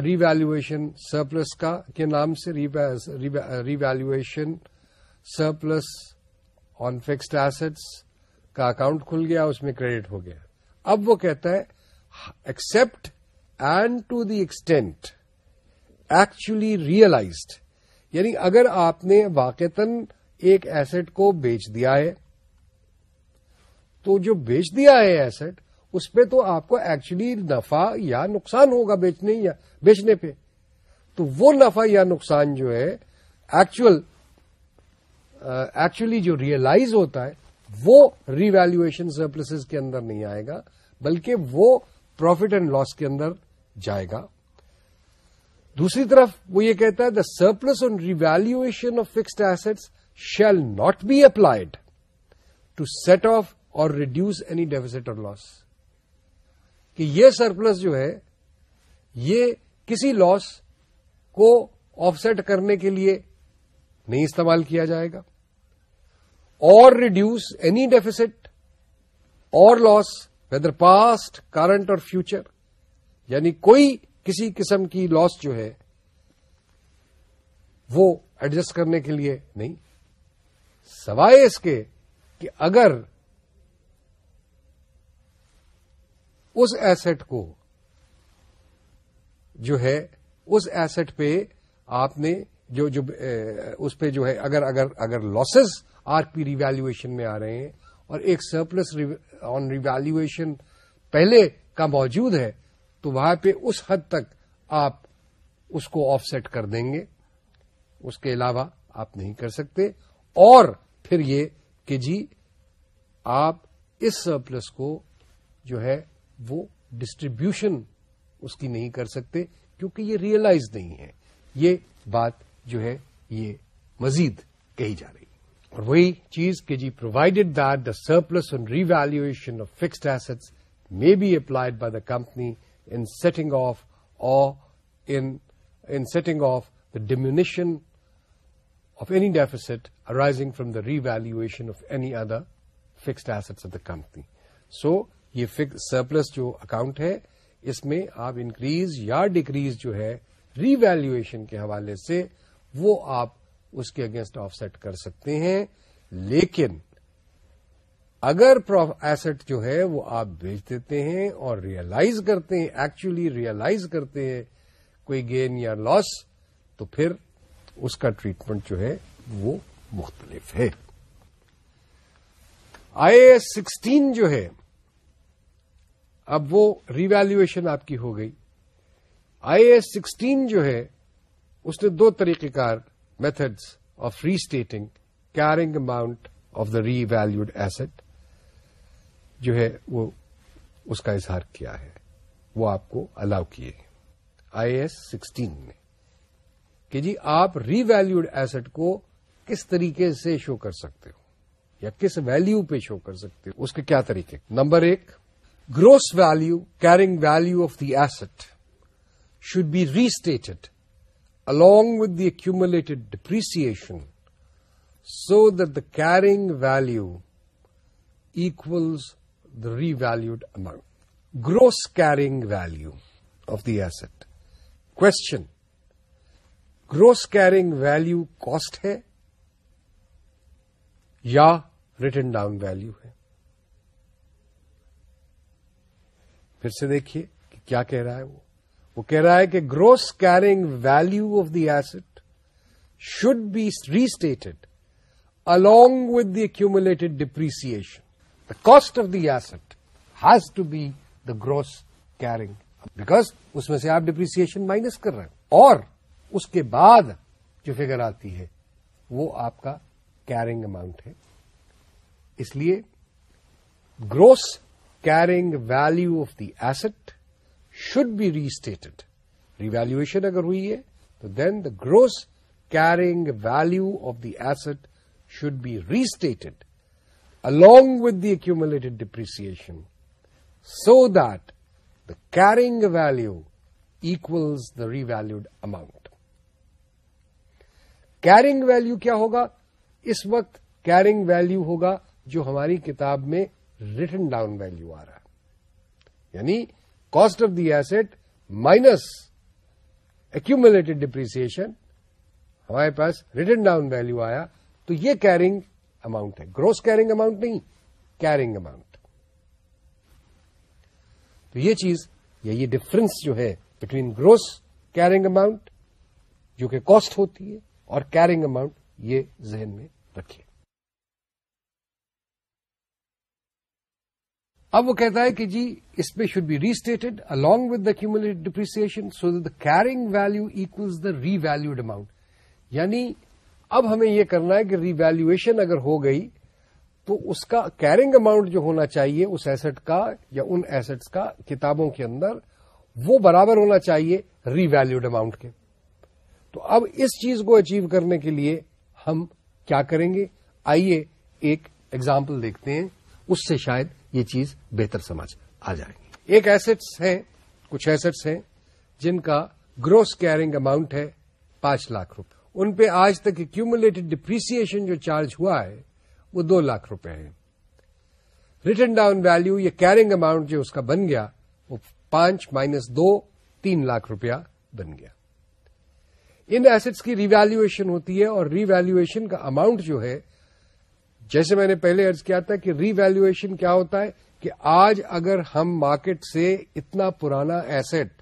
ریویلویشن سرپلس کا کے نام سے revaluation surplus on fixed assets کا اکاؤنٹ کھل گیا اس میں کریڈٹ ہو گیا اب وہ کہتا ہے except and to the extent actually realised یعنی اگر آپ نے واقعتاً ایک ایسٹ کو بیچ دیا ہے تو جو بیچ دیا ہے ایسٹ اس پہ تو آپ کو ایکچولی نفع یا نقصان ہوگا بیچنے یا بیچنے پہ تو وہ نفع یا نقصان جو ہے ایکچوئل ایکچولی جو ریئلائز ہوتا ہے وہ ریویلویشن سرپلسز کے اندر نہیں آئے گا بلکہ وہ پروفٹ اینڈ لاس کے اندر جائے گا دوسری طرف وہ یہ کہتا ہے the surplus on revaluation of fixed assets shall not be applied to set off or reduce any deficit or loss کہ یہ سرپلس جو ہے یہ کسی لاس کو آف سیٹ کرنے کے لیے نہیں استعمال کیا جائے گا اور reduce any deficit or loss whether past current or future یعنی کوئی کسی قسم کی لاس جو ہے وہ ایڈجسٹ کرنے کے لیے نہیں سوائے اس کے کہ اگر اس ایسٹ کو جو ہے اس ایسٹ پہ آپ نے جو جو جو اس پہ ہے اگر اگر اگر لاسز آر پی ریویلویشن میں آ رہے ہیں اور ایک سرپلس آن ریویلویشن پہلے کا موجود ہے تو وہاں پہ اس حد تک آپ اس کو آف سیٹ کر دیں گے اس کے علاوہ آپ نہیں کر سکتے اور پھر یہ کہ جی آپ اس سرپلس کو جو ہے وہ ڈسٹریبیوشن اس کی نہیں کر سکتے کیونکہ یہ ریئلائز نہیں ہے یہ بات جو ہے یہ مزید کہی جا رہی اور وہی چیز کہ جی provided that the surplus on revaluation of fixed assets may be applied by the company setting off in off the the off any deficit deficit arising the revaluation of any other fixed assets of the company so یہ fix surplus جو account ہے اس میں آپ increase یا decrease جو ہے revaluation کے حوالے سے وہ آپ اس کے اگینسٹ آف سیٹ کر سکتے ہیں لیکن اگر ایسٹ جو ہے وہ آپ بیچ دیتے ہیں اور ریئلائز کرتے ہیں ایکچولی ریئلائز کرتے ہیں کوئی گین یا لاس تو پھر اس کا ٹریٹمنٹ جو ہے وہ مختلف ہے آئی ایس سکسٹین جو ہے اب وہ ریویلویشن آپ کی ہو گئی آئی ایس سکسٹین جو ہے اس نے دو طریقہ کار methods of restating carrying amount of the revalued asset جو ہے وہ اس کا اظہار کیا ہے وہ آپ کو الاؤ کیے آئی ایس سکسٹین نے کہ جی آپ ری ویلوڈ ایسٹ کو کس طریقے سے شو کر سکتے ہو یا کس ویلو پہ شو کر سکتے ہو اس کے کیا طریقے نمبر ایک gross value carrying value of the asset should be restated along with the accumulated depreciation so that the carrying value equals the revalued amount. Gross carrying value of the asset. Question. Gross carrying value cost hai? یا written down value ہے پھر سے دیکھیے کہ کیا کہہ رہا ہے وہ وہ کہہ رہا ہے کہ gross carrying value of the asset should be restated along with the accumulated depreciation cost of the asset has to be the gross carrying because اس میں سے آپ ڈپریسن مائنس کر رہے ہیں اور اس کے بعد جو فگر آتی ہے وہ آپ کا کیرنگ اماؤنٹ ہے اس لیے gross carrying value of the asset should be restated revaluation اگر ہوئی ہے تو then the gross carrying value of the asset should be restated along with the accumulated depreciation so that the carrying value equals amount carrying value کیا ہوگا اس وقت carrying value ہوگا جو ہماری کتاب میں ریٹن ڈاؤن ویلو آ رہا یعنی cost of the asset minus accumulated depreciation ہمارے پاس ریٹن ڈاؤن ویلو آیا تو یہ کیرنگ اماؤنٹ ہے گروس کیرنگ اماؤنٹ نہیں کیرنگ اماؤنٹ تو یہ چیز یا یہ ڈفرنس جو ہے بٹوین گروس کیرنگ اماؤنٹ جو کہ کاسٹ ہوتی ہے اور کیرنگ اماؤنٹ یہ ذہن میں رکھیے اب وہ کہتا ہے کہ جی اس پہ should be restated along with دامل depreciation so the carrying value the revalued amount یعنی اب ہمیں یہ کرنا ہے کہ ریویلویشن اگر ہو گئی تو اس کا کیرنگ اماؤنٹ جو ہونا چاہیے اس ایسٹ کا یا ان ایسٹس کا کتابوں کے اندر وہ برابر ہونا چاہیے ریویلوڈ اماؤنٹ کے تو اب اس چیز کو اچیو کرنے کے لیے ہم کیا کریں گے آئیے ایک ایگزامپل دیکھتے ہیں اس سے شاید یہ چیز بہتر سمجھ آ جائے گی ایک ایسٹس ہیں کچھ ایسٹس ہیں جن کا گروس کیرنگ اماؤنٹ ہے پانچ لاکھ روپے ان پہ آج تک ایکومولیٹڈ ڈپریسن جو چارج ہوا ہے وہ دو لاکھ روپے ہیں ریٹرن ڈاؤن ویلو یا کیرنگ اماؤنٹ جو اس کا بن گیا وہ پانچ مائنس دو تین لاکھ روپیہ بن گیا ان ایسٹس کی ریویلویشن ہوتی ہے اور ری ویلویشن کا اماؤنٹ جو ہے جیسے میں نے پہلے ارض کیا تھا کہ ری ویلویشن کیا ہوتا ہے کہ آج اگر ہم مارکیٹ سے اتنا پرانا ایسٹ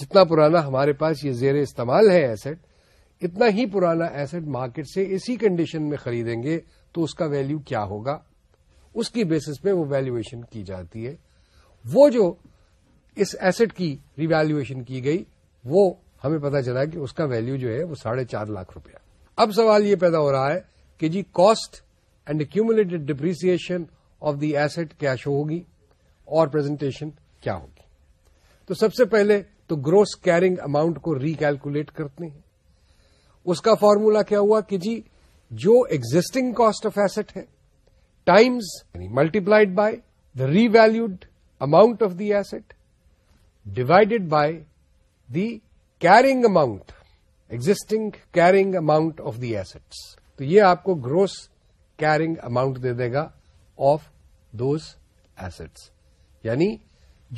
جتنا پرانا ہمارے پاس یہ زیر استعمال ہے ایسٹ اتنا ہی پرانا ایسٹ مارکیٹ سے اسی کنڈیشن میں خریدیں گے تو اس کا ویلو کیا ہوگا اس کی بیسس پہ وہ ویلویشن کی جاتی ہے وہ جو اس ایسٹ کی ریویلویشن کی گئی وہ ہمیں پتا چلا کہ اس کا ویلو جو ہے وہ ساڑھے چار لاکھ روپیہ اب سوال یہ پیدا ہو رہا ہے کہ جی cost and accumulated depreciation of the asset cash ہوگی اور پرزنٹیشن کیا ہوگی تو سب سے پہلے تو گروس کیرنگ اماؤنٹ کو ریکلکولیٹ کرتے ہیں اس کا فارمولا کیا ہوا کہ جی جو ایگزٹنگ کاسٹ آف ایسٹ ہے ٹائمز یعنی multiplied by the revalued amount of the asset divided by the carrying amount existing carrying amount of the asset تو یہ آپ کو گروس کیرنگ اماؤنٹ دے دے گا آف دوز ایسٹس یعنی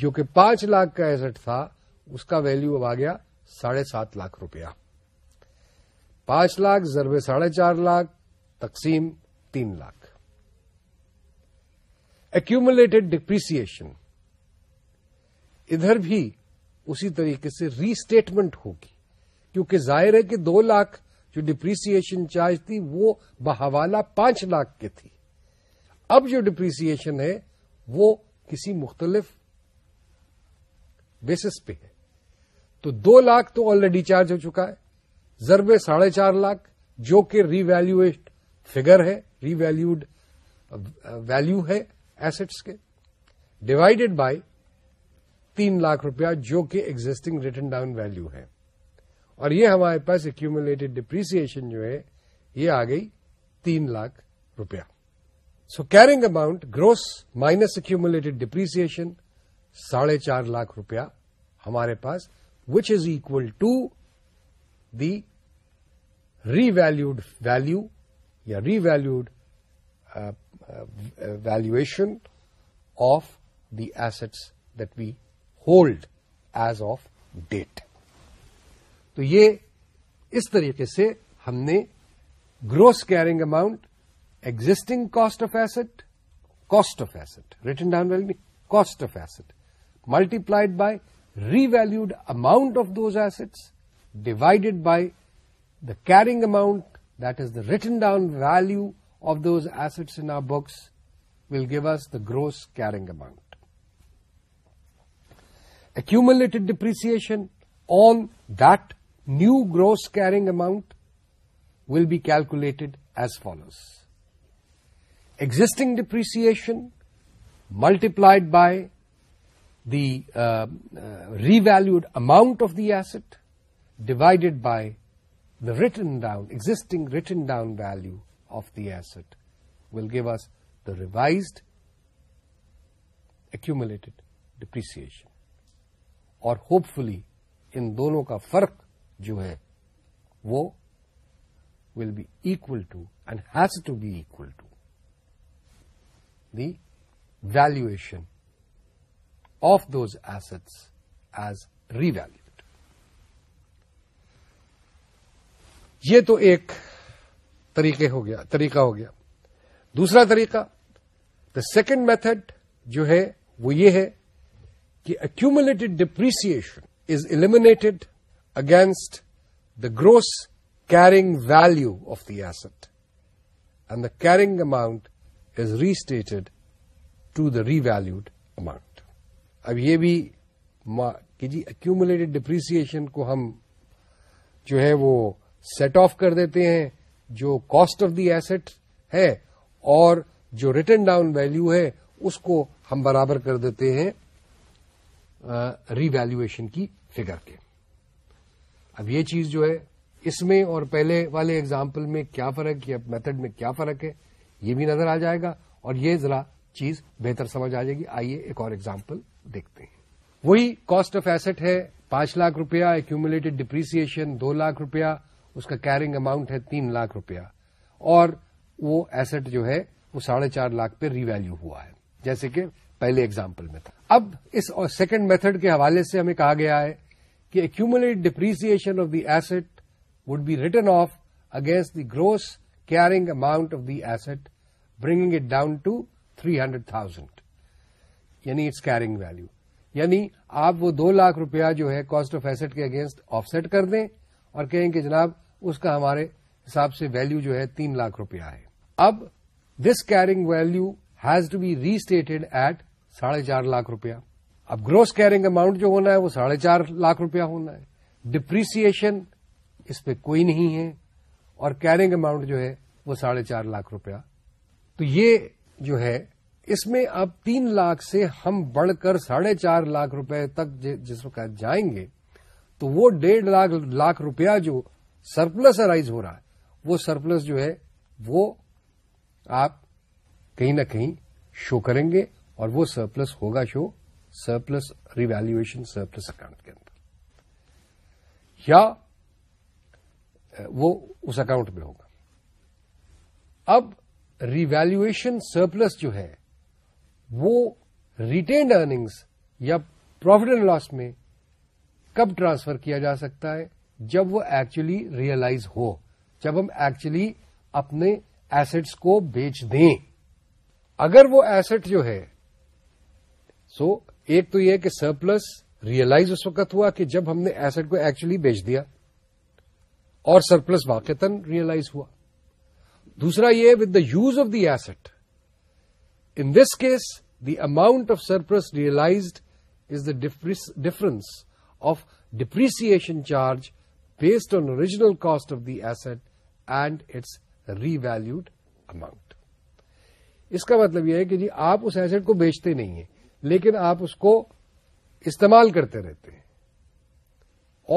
جو کہ پانچ لاکھ کا ایسٹ تھا اس کا ویلو اب آ گیا ساڑھے سات لاکھ روپیہ پانچ لاکھ ضرب ساڑھے چار لاکھ تقسیم تین لاکھ ایکیوملیٹڈ ڈپریسیشن ادھر بھی اسی طریقے سے ریسٹیٹمنٹ ہوگی کیونکہ ظاہر ہے کہ دو لاکھ جو ڈپریسن چارج تھی وہ بحوالہ پانچ لاکھ کی تھی اب جو ڈپریسن ہے وہ کسی مختلف بیسس پہ ہے تو دو لاکھ تو آلریڈی چارج ہو چکا ہے ضرب ساڑھے چار لاکھ جو کہ ری ویلوڈ فگر ہے ری ویلوڈ ویلو ہے ایسٹس کے ڈیوائڈیڈ بائی تین لاکھ روپیہ جو کہ ایگزٹنگ ریٹرن ڈاؤن ویلو ہے اور یہ ہمارے پاس ایکٹڈ ڈپریسن جو ہے یہ آ گئی تین لاکھ روپیہ so carrying amount gross minus accumulated depreciation ساڑھے چار لاکھ روپیہ ہمارے پاس which is equal to the revalued value یا revalued valuation of the assets that we hold as of date تو یہ اس طریقے سے ہم نے gross carrying amount existing cost of asset cost of asset written down value cost of asset multiplied by revalued amount of those assets divided by the carrying amount, that is the written down value of those assets in our books, will give us the gross carrying amount. Accumulated depreciation on that new gross carrying amount will be calculated as follows. Existing depreciation multiplied by the uh, uh, revalued amount of the asset divided by the written down existing written down value of the asset will give us the revised acted depreciation اور hopefully ان دونوں کا فرق جو ہے وہ will be accounted has to be equal to the valuation of those asset as revalue value یہ تو ایک طریقے ہو گیا طریقہ ہو گیا دوسرا طریقہ دا سیکنڈ میتھڈ جو ہے وہ یہ ہے کہ accumulated depreciation is eliminated against the gross carrying value of the asset and the carrying amount is restated to the revalued amount اب یہ بھی کہ جی اکیوملیٹڈ ڈپریسیشن کو ہم جو ہے وہ سیٹ آف کر دیتے ہیں جو کاسٹ آف دی ایسٹ ہے اور جو ریٹرن ڈاؤن ویلو ہے اس کو ہم برابر کر دیتے ہیں ری ویلویشن کی فگر کے اب یہ چیز جو ہے اس میں اور پہلے والے ایگزامپل میں کیا فرق یا میتھڈ میں کیا فرق ہے یہ بھی نظر آ جائے گا اور یہ ذرا چیز بہتر سمجھ آ جائے گی آئیے ایک اور ایگزامپل دیکھتے ہیں وہی کاسٹ آف ایسٹ ہے پانچ لاکھ روپیہ ایکومولیٹڈ ڈپریسن دو لاکھ روپیہ اس کا کیرنگ اماؤنٹ ہے تین لاکھ روپیہ اور وہ ایسٹ جو ہے وہ ساڑھے چار لاکھ پہ ری ویلو ہوا ہے جیسے کہ پہلے ایگزامپل میں تھا اب اس سیکنڈ میتھڈ کے حوالے سے ہمیں کہا گیا ہے کہ accumulate depreciation of the asset would be written off against the gross carrying amount of the asset bringing it down to three hundred thousand یعنی اٹس کیرنگ ویلو یعنی آپ وہ دو لاکھ روپیہ جو ہے کاسٹ آف ایسٹ کے اگینسٹ سیٹ کر دیں اور کہیں کہ جناب اس کا ہمارے حساب سے ویلو جو ہے تین لاکھ روپیہ ہے اب this carrying value has to be stated at ساڑھے چار لاکھ روپیہ اب گروس کیرنگ اماؤنٹ جو ہونا ہے وہ ساڑھے چار لاکھ روپیہ ہونا ہے ڈپریسن اس پہ کوئی نہیں ہے اور کیرنگ اماؤنٹ جو ہے وہ ساڑھے چار لاکھ روپیہ تو یہ جو ہے اس میں اب تین لاکھ سے ہم بڑھ کر ساڑھے چار لاکھ روپے تک جس وقت جائیں گے تو وہ ڈیڑھ لاکھ لاکھ روپیہ جو سرپلس ارائیز ہو رہا ہے وہ سرپلس جو ہے وہ آپ کہیں نہ کہیں شو کریں گے اور وہ سرپلس ہوگا show surplus revaluation surplus account کے اندر یا وہ اس اکاؤنٹ میں ہوگا اب ریویلویشن سرپلس جو ہے وہ ریٹینڈ ارنگس یا پروفٹ اینڈ لاس میں کب ٹرانسفر کیا جا سکتا ہے جب وہ ایکچولی ریئلائز ہو جب ہم ایکچولی اپنے ایسٹس کو بیچ دیں اگر وہ ایسٹ جو ہے سو ایک تو یہ کہ سرپلس ریئلائز اس وقت ہوا کہ جب ہم نے ایسٹ کو ایکچولی بیچ دیا اور سرپلس واقع تن ریئلائز ہوا دوسرا یہ with the use of the asset in this case the amount of surplus realised is the difference of depreciation charge based on original cost of the asset and its revalued amount اس کا مطلب یہ ہے کہ جی آپ اس asset کو بیچتے نہیں ہیں لیکن آپ اس کو استعمال کرتے رہتے ہیں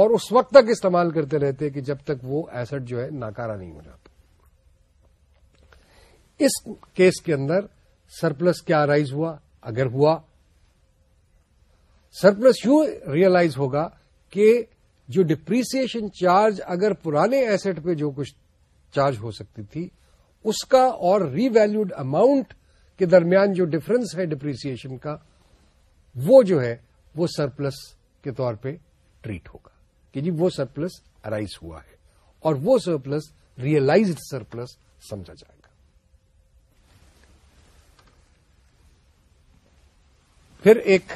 اور اس وقت تک استعمال کرتے رہتے ہیں کہ جب تک وہ ایسٹ جو ہے ناکارا نہیں ہو جاتا اس کیس کے اندر سرپلس کیا رائز ہوا اگر ہوا سرپلس یوں ریئلائز ہوگا کہ جو ڈپریسن چارج اگر پرانے ایسٹ پہ جو کچھ چارج ہو سکتی تھی اس کا اور ری ویلوڈ اماؤنٹ کے درمیان جو ڈفرنس ہے ڈپریسن کا وہ جو ہے وہ سرپلس کے طور پہ ٹریٹ ہوگا کہ جی وہ سرپلس ارائز ہوا ہے اور وہ سرپلس ریئلائزڈ سرپلس سمجھا جائے گا پھر ایک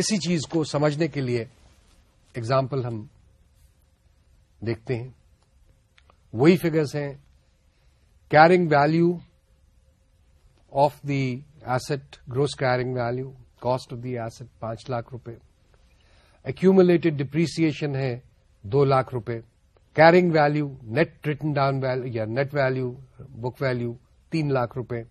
اسی چیز کو سمجھنے کے لیے اگزامپل ہم دیکھتے ہیں وہی فگرس ہیں carrying value of the asset gross carrying value cost of the asset پانچ لاکھ روپے ایکومولیٹڈ ڈپریسن ہے دو لاکھ روپے carrying value net written down یا نیٹ ویلو بک ویلو تین لاکھ روپے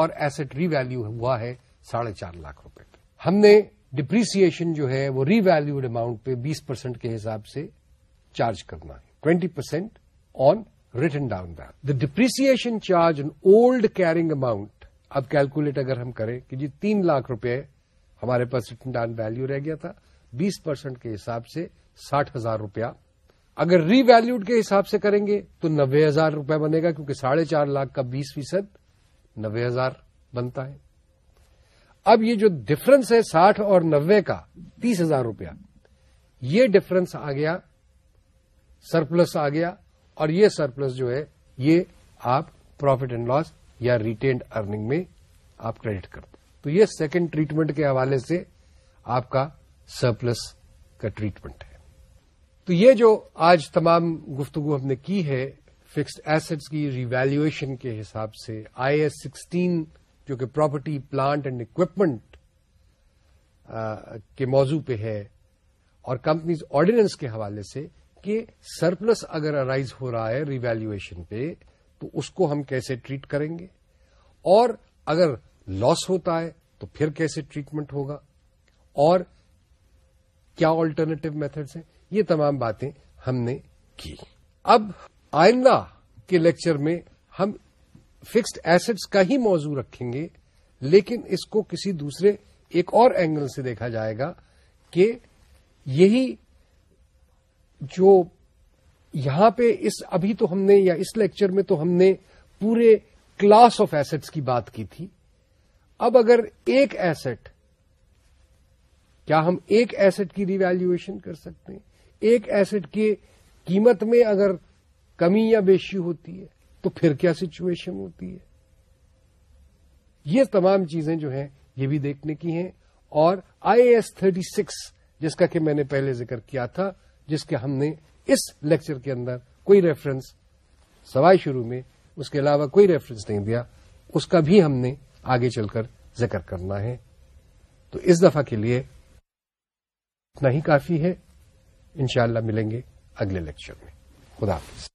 اور ایسٹ ری ویلو ہوا ہے ساڑھے چار لاکھ روپے ہم نے ڈپریسن جو ہے وہ ری ویلوڈ اماؤنٹ پہ بیس پرسینٹ کے حساب سے چارج کرنا ہے twenty percent on written down value the depreciation charge old carrying amount اب کیلکولیٹ اگر ہم کریں کہ جی تین لاکھ روپے ہمارے پاس ریٹرن ڈاؤن ویلو رہ گیا تھا بیس پرسینٹ کے حساب سے ساٹھ ہزار روپیہ اگر ری ویلوڈ کے حساب سے کریں گے تو نبے ہزار روپیہ بنے گا کیونکہ ساڑھے چار لاکھ کا بیس فیصد نبے ہزار بنتا ہے اب یہ جو ڈفرنس ہے ساٹھ اور نبے کا تیس ہزار روپیہ یہ ڈفرنس آ گیا سرپلس آ گیا اور یہ سرپلس جو ہے یہ آپ پروفٹ اینڈ لاس یا ریٹینڈ ارننگ میں آپ کریڈٹ کرتے تو یہ سیکنڈ ٹریٹمنٹ کے حوالے سے آپ کا سرپلس کا ٹریٹمنٹ ہے تو یہ جو آج تمام گفتگو ہم نے کی ہے فکسڈ ایسٹس کی ریویلویشن کے حساب سے آئی ایس سکسٹین جو کہ پراپرٹی پلانٹ اینڈ اکوپمنٹ کے موضوع پہ ہے اور کمپنیز آرڈیننس کے حوالے سے کہ سرپلس اگر ارائیز ہو رہا ہے ریویلویشن پہ تو اس کو ہم کیسے ٹریٹ کریں گے اور اگر لاس ہوتا ہے تو پھر کیسے ٹریٹمنٹ ہوگا اور کیا آلٹرنیٹو میتھڈس ہیں یہ تمام باتیں ہم نے کی اب آئندہ کے لیکچر میں ہم فکسڈ ایسٹس کا ہی موضوع رکھیں گے لیکن اس کو کسی دوسرے ایک اور اینگل سے دیکھا جائے گا کہ یہی جو یہاں پہ اس ابھی تو ہم نے یا اس لیکچر میں تو ہم نے پورے کلاس آف ایسٹس کی بات کی تھی اب اگر ایک ایسٹ کیا ہم ایک ایسٹ کی ریویلویشن کر سکتے ہیں ایک ایسٹ کی قیمت میں اگر کمی یا بیشی ہوتی ہے تو پھر کیا سچویشن ہوتی ہے یہ تمام چیزیں جو ہیں یہ بھی دیکھنے کی ہیں اور آئی ایس تھرٹی سکس جس کا کہ میں نے پہلے ذکر کیا تھا جس کے ہم نے اس لیکچر کے اندر کوئی ریفرنس سوائے شروع میں اس کے علاوہ کوئی ریفرنس نہیں دیا اس کا بھی ہم نے آگے چل کر ذکر کرنا ہے تو اس دفعہ کے لیے اتنا ہی کافی ہے انشاءاللہ ملیں گے اگلے لیکچر میں خدا حافظ